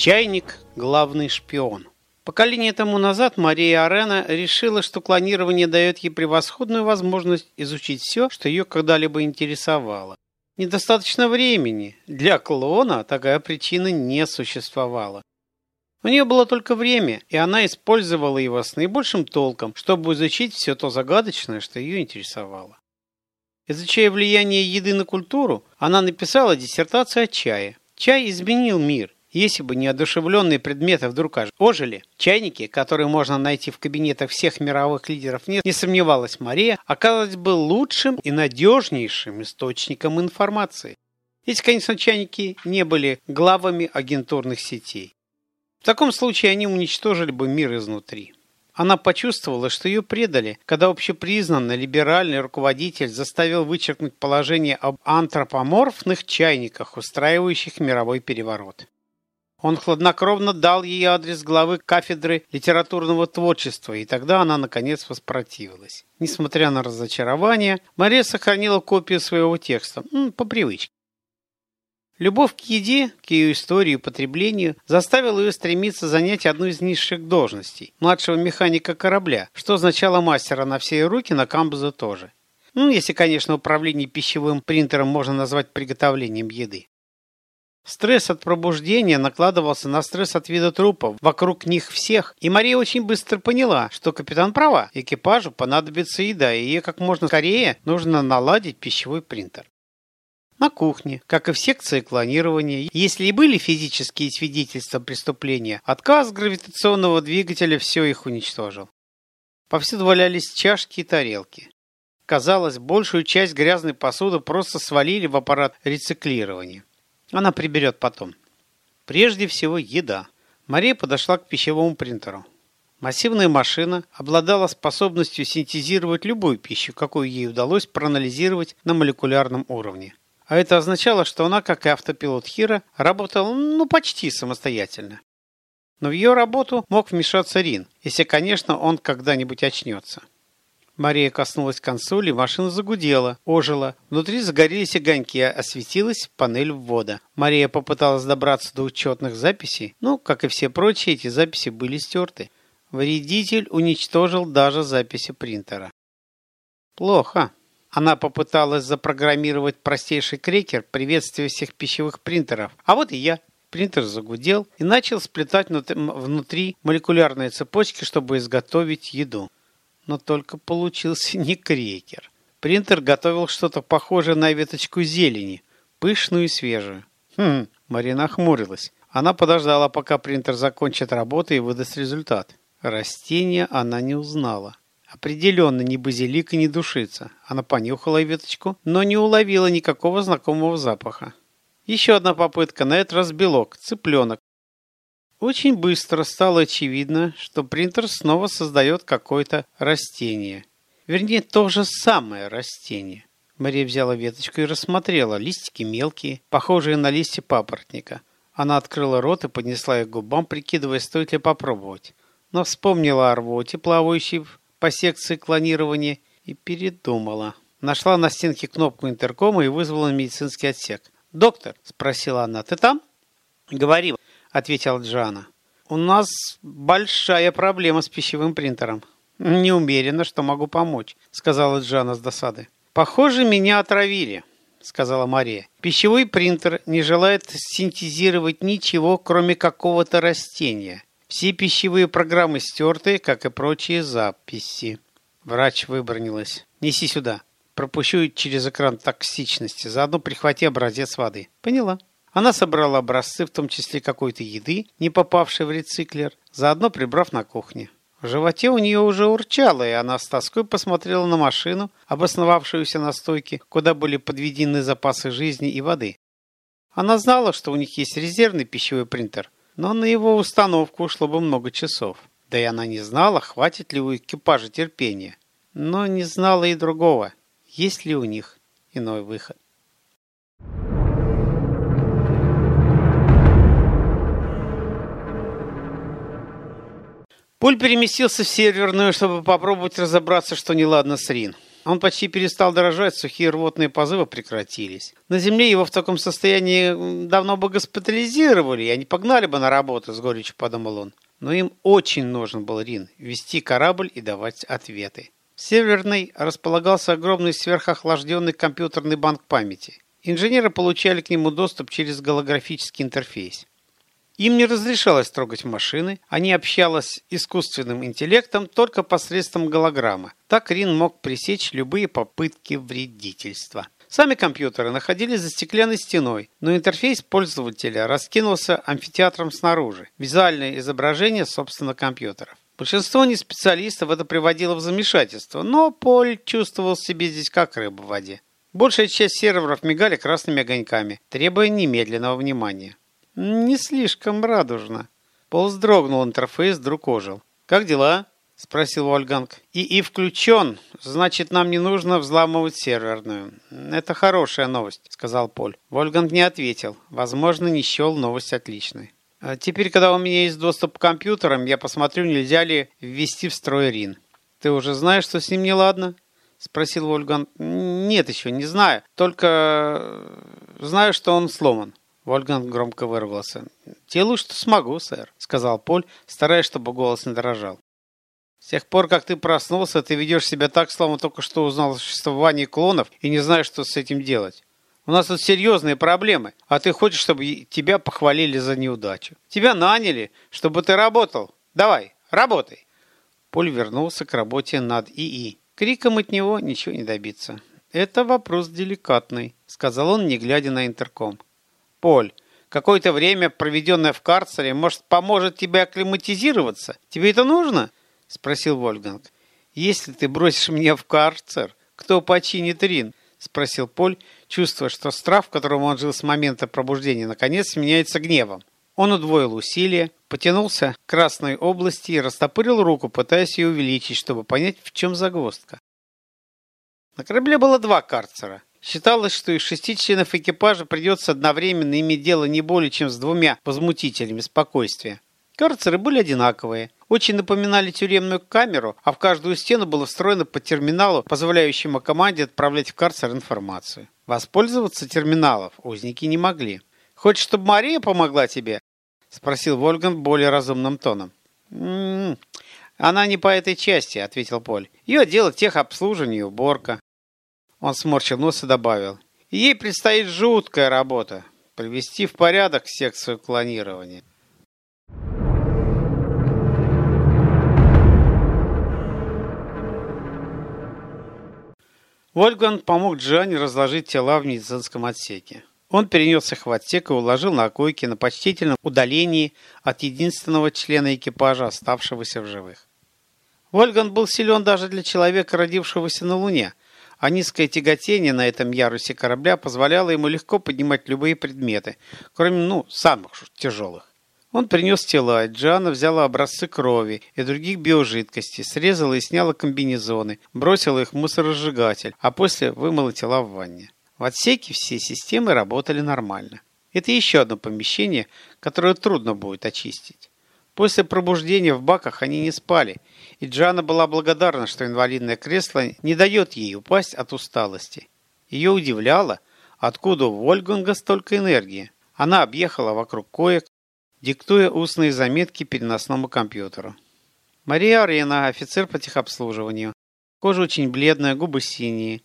Чайник – главный шпион. Поколение тому назад Мария Арена решила, что клонирование дает ей превосходную возможность изучить все, что ее когда-либо интересовало. Недостаточно времени. Для клона такая причина не существовала. У нее было только время, и она использовала его с наибольшим толком, чтобы изучить все то загадочное, что ее интересовало. Изучая влияние еды на культуру, она написала диссертацию о чае. Чай изменил мир, если бы неодушевленные предметы вдруг ожили, чайники, которые можно найти в кабинетах всех мировых лидеров, не, не сомневалась Мария, оказались бы лучшим и надежнейшим источником информации. Если, конечно, чайники не были главами агентурных сетей. В таком случае они уничтожили бы мир изнутри. Она почувствовала, что ее предали, когда общепризнанный либеральный руководитель заставил вычеркнуть положение об антропоморфных чайниках, устраивающих мировой переворот. Он хладнокровно дал ей адрес главы кафедры литературного творчества, и тогда она, наконец, воспротивилась. Несмотря на разочарование, Мария сохранила копию своего текста, по привычке. Любовь к еде, к ее истории и потреблению заставила ее стремиться занять одну из низших должностей – младшего механика корабля, что означало мастера на все руки, на камбуза тоже. Ну, если, конечно, управление пищевым принтером можно назвать приготовлением еды. Стресс от пробуждения накладывался на стресс от вида трупов вокруг них всех, и Мария очень быстро поняла, что капитан права, экипажу понадобится еда, и ей как можно скорее нужно наладить пищевой принтер. На кухне, как и в секции клонирования, если и были физические свидетельства преступления, отказ гравитационного двигателя все их уничтожил. Повсюду валялись чашки и тарелки. Казалось, большую часть грязной посуды просто свалили в аппарат рециклирования. Она приберет потом. Прежде всего, еда. Мария подошла к пищевому принтеру. Массивная машина обладала способностью синтезировать любую пищу, какую ей удалось проанализировать на молекулярном уровне. А это означало, что она, как и автопилот Хира, работала ну почти самостоятельно. Но в ее работу мог вмешаться Рин, если, конечно, он когда-нибудь очнется. Мария коснулась консоли, машина загудела, ожила. Внутри загорелись огоньки, осветилась панель ввода. Мария попыталась добраться до учетных записей, но, как и все прочие, эти записи были стерты. Вредитель уничтожил даже записи принтера. Плохо. Она попыталась запрограммировать простейший крекер приветствия всех пищевых принтеров. А вот и я. Принтер загудел и начал сплетать внутри молекулярные цепочки, чтобы изготовить еду но только получился не крекер. Принтер готовил что-то похожее на веточку зелени, пышную и свежую. Хм, Марина охмурилась. Она подождала, пока принтер закончит работу и выдаст результат. Растение она не узнала. Определенно ни базилика, ни душица. Она понюхала веточку, но не уловила никакого знакомого запаха. Еще одна попытка, на этот раз белок, цыпленок, очень быстро стало очевидно, что принтер снова создает какое-то растение. Вернее, то же самое растение. Мария взяла веточку и рассмотрела. Листики мелкие, похожие на листья папоротника. Она открыла рот и поднесла их к губам, прикидывая, стоит ли попробовать. Но вспомнила о рвоте, плавающей по секции клонирования, и передумала. Нашла на стенке кнопку интеркома и вызвала медицинский отсек. «Доктор?» – спросила она. «Ты там?» «Говори», — ответила Джана. «У нас большая проблема с пищевым принтером». «Не уверена, что могу помочь», — сказала Джана с досады. «Похоже, меня отравили», — сказала Мария. «Пищевой принтер не желает синтезировать ничего, кроме какого-то растения. Все пищевые программы стерты, как и прочие записи». Врач выбронилась. «Неси сюда. Пропущу через экран токсичности. Заодно прихвати образец воды». «Поняла». Она собрала образцы, в том числе какой-то еды, не попавшей в рециклер, заодно прибрав на кухне. В животе у нее уже урчало, и она с тоской посмотрела на машину, обосновавшуюся на стойке, куда были подведены запасы жизни и воды. Она знала, что у них есть резервный пищевой принтер, но на его установку ушло бы много часов. Да и она не знала, хватит ли у экипажа терпения. Но не знала и другого, есть ли у них иной выход. Пуль переместился в серверную, чтобы попробовать разобраться, что неладно с Рин. Он почти перестал дрожать, сухие рвотные позывы прекратились. На земле его в таком состоянии давно бы госпитализировали, и они погнали бы на работу, с горечью подумал он. Но им очень нужен был Рин, вести корабль и давать ответы. В Северной располагался огромный сверхохлажденный компьютерный банк памяти. Инженеры получали к нему доступ через голографический интерфейс. Им не разрешалось трогать машины, они общались искусственным интеллектом только посредством голограммы. Так Рин мог пресечь любые попытки вредительства. Сами компьютеры находились за стеклянной стеной, но интерфейс пользователя раскинулся амфитеатром снаружи. Визуальное изображение, собственно, компьютеров. Большинство неспециалистов это приводило в замешательство, но Поль чувствовал себя здесь как рыба в воде. Большая часть серверов мигали красными огоньками, требуя немедленного внимания. Не слишком радужно. Пол вздрогнул, интерфейс вдруг ожил. «Как дела?» – спросил Вольганг. «И и включен. Значит, нам не нужно взламывать серверную. Это хорошая новость», – сказал Поль. Вольганг не ответил. Возможно, не счел новость отличной. А «Теперь, когда у меня есть доступ к компьютерам, я посмотрю, нельзя ли ввести в строй Рин. Ты уже знаешь, что с ним неладно?» – спросил Вольган. «Нет еще, не знаю. Только знаю, что он сломан». Вольган громко вырвался. «Делаю, что смогу, сэр», — сказал Поль, стараясь, чтобы голос не дрожал. «С тех пор, как ты проснулся, ты ведешь себя так, словно только что узнал о существовании клонов и не знаешь, что с этим делать. У нас тут серьезные проблемы, а ты хочешь, чтобы тебя похвалили за неудачу. Тебя наняли, чтобы ты работал. Давай, работай!» Поль вернулся к работе над ИИ. Криком от него ничего не добиться. «Это вопрос деликатный», — сказал он, не глядя на интерком. Поль, какое-то время, проведенное в карцере, может, поможет тебе акклиматизироваться? Тебе это нужно?» – спросил Вольганг. «Если ты бросишь меня в карцер, кто починит Рин?» – спросил Поль, чувствуя, что страх, в котором он жил с момента пробуждения, наконец меняется гневом. Он удвоил усилия, потянулся к красной области и растопырил руку, пытаясь ее увеличить, чтобы понять, в чем загвоздка. На корабле было два карцера – Считалось, что из шести членов экипажа придется одновременно иметь дело не более чем с двумя возмутителями спокойствия. Карцеры были одинаковые, очень напоминали тюремную камеру, а в каждую стену было встроено по терминалу, позволяющему команде отправлять в карцер информацию. Воспользоваться терминалов узники не могли. «Хочешь, чтобы Мария помогла тебе?» – спросил Вольган более разумным тоном. «М-м-м, «Она не по этой части», – ответил Поль. «Ее дело техобслуживание и уборка. Он сморщил нос и добавил. Ей предстоит жуткая работа – привести в порядок секцию клонирования. Вольган помог Джане разложить тела в медицинском отсеке. Он перенес их в отсек и уложил на койке на почтительном удалении от единственного члена экипажа, оставшегося в живых. Вольган был силен даже для человека, родившегося на Луне – а низкое тяготение на этом ярусе корабля позволяло ему легко поднимать любые предметы, кроме, ну, самых тяжелых. Он принес тела, Джана взяла образцы крови и других биожидкостей, срезала и сняла комбинезоны, бросила их в мусоросжигатель, а после вымыла тела в ванне. В отсеке все системы работали нормально. Это еще одно помещение, которое трудно будет очистить. После пробуждения в баках они не спали, и Джана была благодарна, что инвалидное кресло не дает ей упасть от усталости. Ее удивляло, откуда у Вольганга столько энергии. Она объехала вокруг коек, диктуя устные заметки переносному компьютеру. Мария Арена, офицер по техобслуживанию. Кожа очень бледная, губы синие.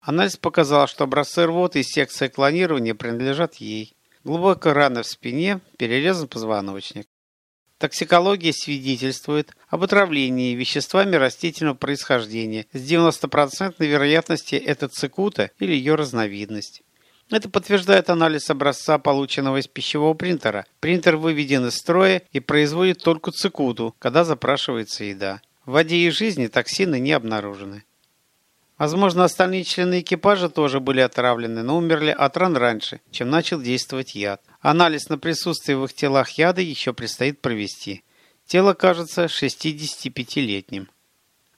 Анализ показал, что образцы рвоты из секции клонирования принадлежат ей. Глубокая рана в спине, перерезан позвоночник. Токсикология свидетельствует об отравлении веществами растительного происхождения. С 90% вероятностью это цикута или ее разновидность. Это подтверждает анализ образца, полученного из пищевого принтера. Принтер выведен из строя и производит только цикуту, когда запрашивается еда. В воде и жизни токсины не обнаружены. Возможно, остальные члены экипажа тоже были отравлены, но умерли от ран раньше, чем начал действовать яд. Анализ на присутствие в их телах яда еще предстоит провести. Тело кажется 65-летним.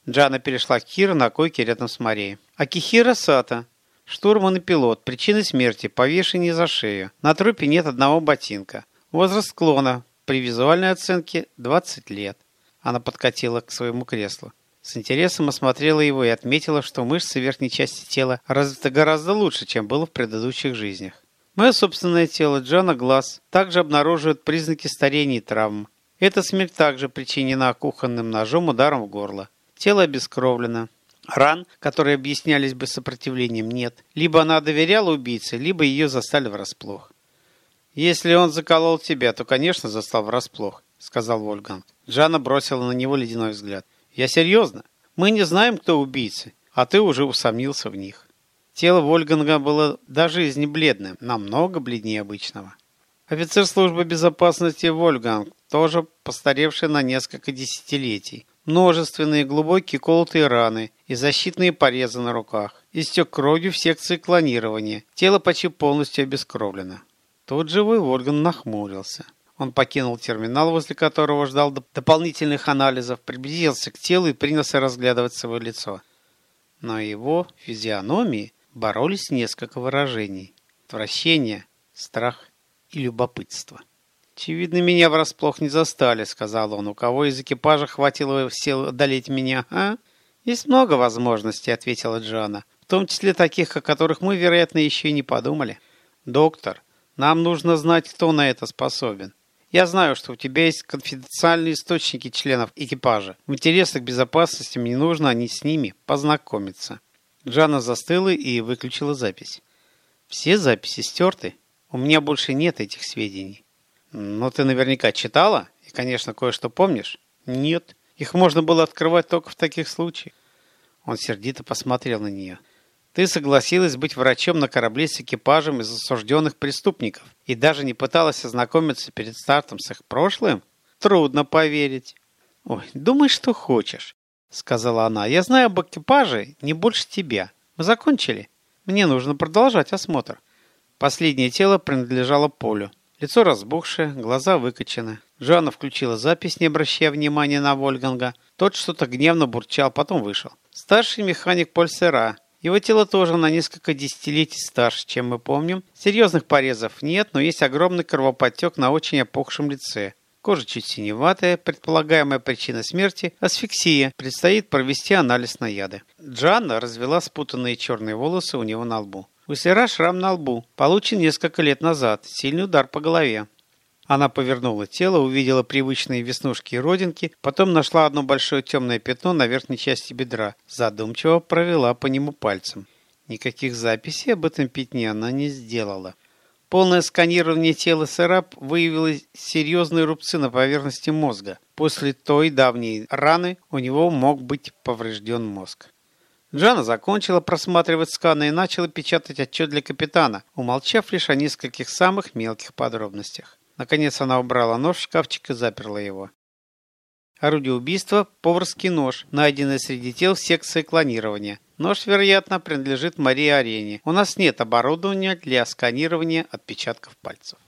Джана перешла к Хиро на койке рядом с Марией. Акихира Сата. Штурман и пилот. Причины смерти. Повешение за шею. На трупе нет одного ботинка. Возраст клона. При визуальной оценке 20 лет. Она подкатила к своему креслу. С интересом осмотрела его и отметила, что мышцы верхней части тела развиты гораздо лучше, чем было в предыдущих жизнях. Мое собственное тело, Джана Глаз, также обнаруживает признаки старения и травм. Эта смерть также причинена кухонным ножом ударом в горло. Тело обескровлено. Ран, которые объяснялись бы сопротивлением, нет. Либо она доверяла убийце, либо ее застали врасплох. «Если он заколол тебя, то, конечно, застал врасплох», — сказал Вольганг. Джана бросила на него ледяной взгляд. «Я серьезно. Мы не знаем, кто убийцы, а ты уже усомнился в них». Тело Вольганга было до жизни бледным, намного бледнее обычного. Офицер службы безопасности Вольганг, тоже постаревший на несколько десятилетий. Множественные глубокие колотые раны и защитные порезы на руках. Истек кровью в секции клонирования. Тело почти полностью обескровлено. Тот живой Вольган нахмурился. Он покинул терминал, возле которого ждал дополнительных анализов, приблизился к телу и принялся разглядывать свое лицо. На его физиономии боролись несколько выражений. Отвращение, страх и любопытство. «Очевидно, меня врасплох не застали», — сказал он. «У кого из экипажа хватило сил одолеть меня, а?» «Есть много возможностей», — ответила Джоанна. «В том числе таких, о которых мы, вероятно, еще и не подумали». «Доктор, нам нужно знать, кто на это способен. Я знаю, что у тебя есть конфиденциальные источники членов экипажа. В интересах безопасности мне нужно они с ними познакомиться». Джана застыла и выключила запись. «Все записи стерты. У меня больше нет этих сведений. Но ты наверняка читала и, конечно, кое-что помнишь? Нет. Их можно было открывать только в таких случаях. Он сердито посмотрел на нее. Ты согласилась быть врачом на корабле с экипажем из осужденных преступников и даже не пыталась ознакомиться перед стартом с их прошлым? Трудно поверить. Ой, думай, что хочешь, сказала она. Я знаю об экипаже не больше тебя. Мы закончили. Мне нужно продолжать осмотр. Последнее тело принадлежало Полю. Лицо разбухшее, глаза выкочены. Жанна включила запись, не обращая внимания на Вольганга. Тот что-то гневно бурчал, потом вышел. Старший механик Поль Сера. Его тело тоже на несколько десятилетий старше, чем мы помним. Серьезных порезов нет, но есть огромный кровоподтек на очень опухшем лице. Кожа чуть синеватая, предполагаемая причина смерти – асфиксия. Предстоит провести анализ на яды. Джанна развела спутанные черные волосы у него на лбу. У Сера шрам на лбу, получен несколько лет назад, сильный удар по голове. Она повернула тело, увидела привычные веснушки и родинки, потом нашла одно большое темное пятно на верхней части бедра, задумчиво провела по нему пальцем. Никаких записей об этом пятне она не сделала. Полное сканирование тела Сэрап выявило серьезные рубцы на поверхности мозга. После той давней раны у него мог быть поврежден мозг. Джана закончила просматривать сканы и начала печатать отчет для капитана, умолчав лишь о нескольких самых мелких подробностях. Наконец она убрала нож в шкафчик и заперла его. Орудие убийства – поварский нож, найденный среди тел в секции клонирования. Нож, вероятно, принадлежит Марии Арене. У нас нет оборудования для сканирования отпечатков пальцев.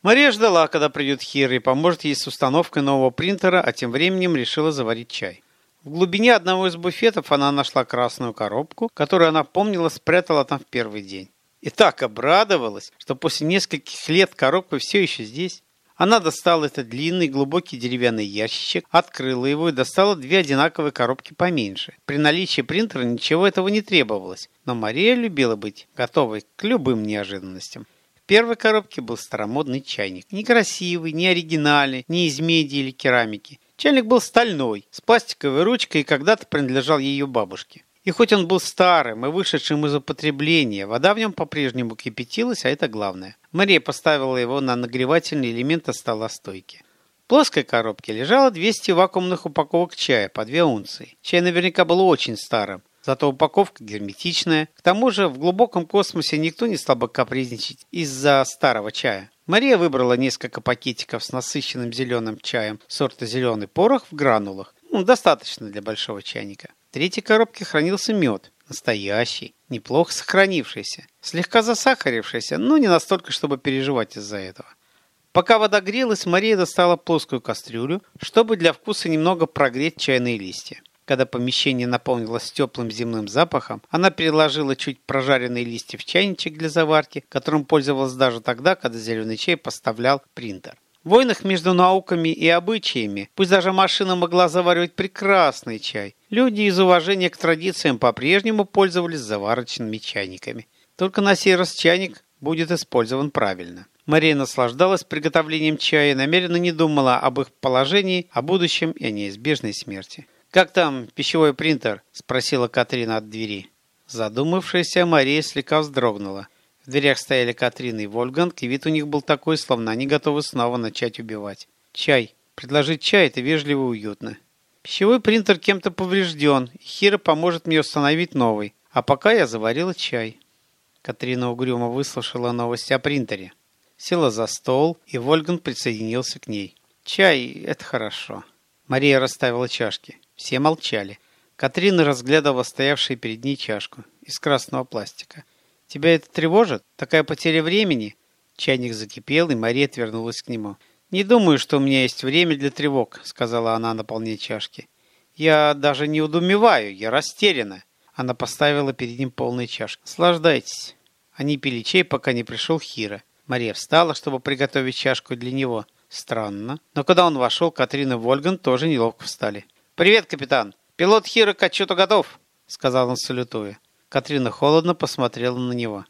Мария ждала, когда придет Хир и поможет ей с установкой нового принтера, а тем временем решила заварить чай. В глубине одного из буфетов она нашла красную коробку, которую она помнила спрятала там в первый день. И так обрадовалась, что после нескольких лет коробка все еще здесь. Она достала этот длинный глубокий деревянный ящичек, открыла его и достала две одинаковые коробки поменьше. При наличии принтера ничего этого не требовалось, но Мария любила быть готовой к любым неожиданностям первой коробке был старомодный чайник. Некрасивый, не оригинальный, не из меди или керамики. Чайник был стальной, с пластиковой ручкой и когда-то принадлежал ее бабушке. И хоть он был старым и вышедшим из употребления, вода в нем по-прежнему кипятилась, а это главное. Мария поставила его на нагревательный элемент стола стойки. В плоской коробке лежало 200 вакуумных упаковок чая по 2 унции. Чай наверняка был очень старым. Зато упаковка герметичная. К тому же в глубоком космосе никто не стал бы капризничать из-за старого чая. Мария выбрала несколько пакетиков с насыщенным зеленым чаем сорта зеленый порох в гранулах. Ну, достаточно для большого чайника. В третьей коробке хранился мед. Настоящий, неплохо сохранившийся. Слегка засахарившийся, но не настолько, чтобы переживать из-за этого. Пока вода грелась, Мария достала плоскую кастрюлю, чтобы для вкуса немного прогреть чайные листья. Когда помещение наполнилось теплым земным запахом, она переложила чуть прожаренные листья в чайничек для заварки, которым пользовалась даже тогда, когда зеленый чай поставлял принтер. В войнах между науками и обычаями, пусть даже машина могла заваривать прекрасный чай, люди из уважения к традициям по-прежнему пользовались заварочными чайниками. Только на сей раз чайник будет использован правильно. Мария наслаждалась приготовлением чая и намеренно не думала об их положении, о будущем и о неизбежной смерти. «Как там пищевой принтер?» – спросила Катрина от двери. Задумавшаяся Мария слегка вздрогнула. В дверях стояли Катрина и Вольганг, и вид у них был такой, словно они готовы снова начать убивать. «Чай. Предложить чай – это вежливо и уютно. Пищевой принтер кем-то поврежден, и Хира поможет мне установить новый. А пока я заварила чай». Катрина угрюмо выслушала новости о принтере. Села за стол, и Вольган присоединился к ней. «Чай – это хорошо». Мария расставила чашки. Все молчали. Катрина разглядывала стоявшую перед ней чашку из красного пластика. «Тебя это тревожит? Такая потеря времени?» Чайник закипел, и Мария отвернулась к нему. «Не думаю, что у меня есть время для тревог», — сказала она, наполняя чашки. «Я даже не удумеваю, я растеряна». Она поставила перед ним полные чашки. «Наслаждайтесь». Они пили чай, пока не пришел Хира. Мария встала, чтобы приготовить чашку для него. Странно. Но когда он вошел, Катрина и Вольган тоже неловко встали. «Привет, капитан! Пилот Хира к отчету готов!» — сказал он, салютуя. Катрина холодно посмотрела на него.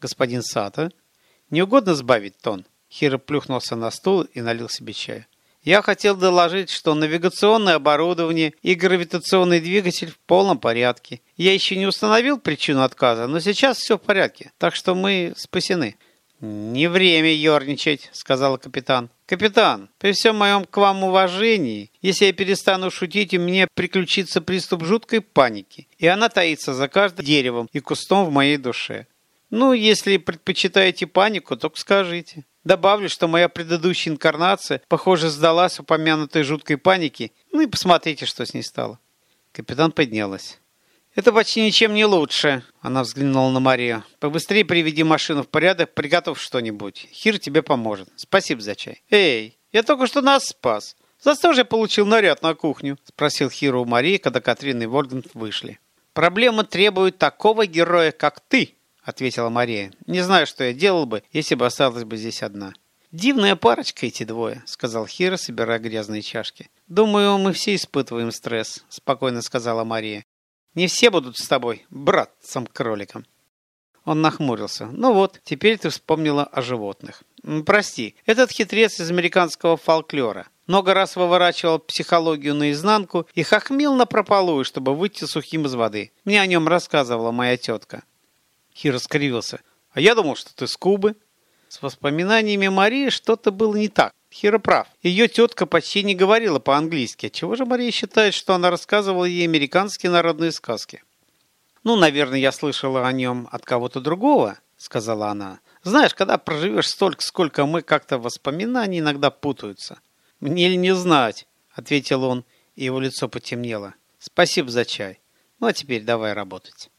«Господин Сата, не угодно сбавить тон?» Хира плюхнулся на стул и налил себе чая. «Я хотел доложить, что навигационное оборудование и гравитационный двигатель в полном порядке. Я еще не установил причину отказа, но сейчас все в порядке, так что мы спасены». «Не время ерничать», — сказал капитан. «Капитан, при всем моем к вам уважении, если я перестану шутить, у меня приключится приступ жуткой паники, и она таится за каждым деревом и кустом в моей душе. Ну, если предпочитаете панику, то скажите. Добавлю, что моя предыдущая инкарнация, похоже, сдалась упомянутой жуткой панике, ну и посмотрите, что с ней стало». Капитан поднялась. «Это почти ничем не лучше», — она взглянула на Марию. «Побыстрее приведи машину в порядок, приготовь что-нибудь. Хир тебе поможет. Спасибо за чай». «Эй, я только что нас спас. За что же получил наряд на кухню?» — спросил Хиру у Марии, когда Катрина и Вольгант вышли. «Проблема требует такого героя, как ты», — ответила Мария. «Не знаю, что я делал бы, если бы осталась бы здесь одна». «Дивная парочка эти двое», — сказал Хира, собирая грязные чашки. «Думаю, мы все испытываем стресс», — спокойно сказала Мария. Не все будут с тобой, братцем-кроликом. Он нахмурился. Ну вот, теперь ты вспомнила о животных. Прости, этот хитрец из американского фольклора. Много раз выворачивал психологию наизнанку и хохмил на прополую, чтобы выйти сухим из воды. Мне о нем рассказывала моя тетка. Хир скривился. А я думал, что ты с Кубы. С воспоминаниями Марии что-то было не так. Хира прав. Ее тетка почти не говорила по-английски. Чего же Мария считает, что она рассказывала ей американские народные сказки? «Ну, наверное, я слышала о нем от кого-то другого», — сказала она. «Знаешь, когда проживешь столько, сколько мы, как-то воспоминания иногда путаются». «Мне ли не знать?» — ответил он, и его лицо потемнело. «Спасибо за чай. Ну, а теперь давай работать».